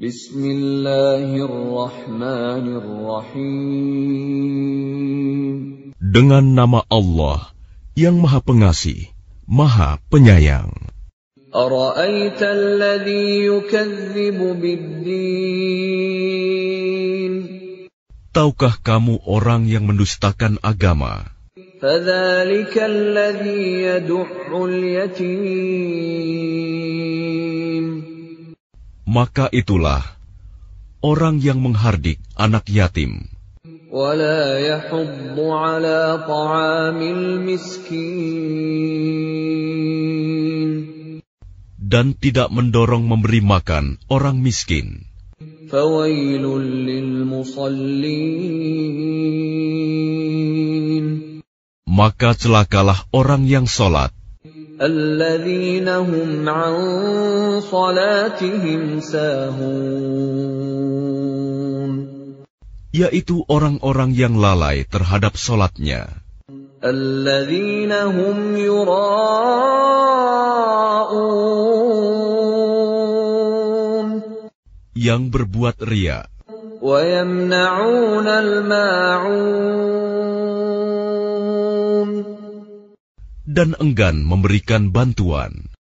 Bismillahirrahmanirrahim. Dengan nama Allah yang Maha Pengasih, Maha Penyayang. أرأيت الذي يكذب بالدين Tahukah kamu orang yang mendustakan agama? فذلك الذي يدع اليتيم Maka itulah orang yang menghardik anak yatim ولا يحض على طعام المسكين dan tidak mendorong memberi makan orang miskin. فويل للمصلين Maka celakalah orang yang sholat, الذين هم عن صلاتهم ساهون yaitu orang-orang yang lalai terhadap sholatnya, الذين هم يراءون yang berbuat ria, ويمنعون الماعون Dan enggan memberikan bantuan.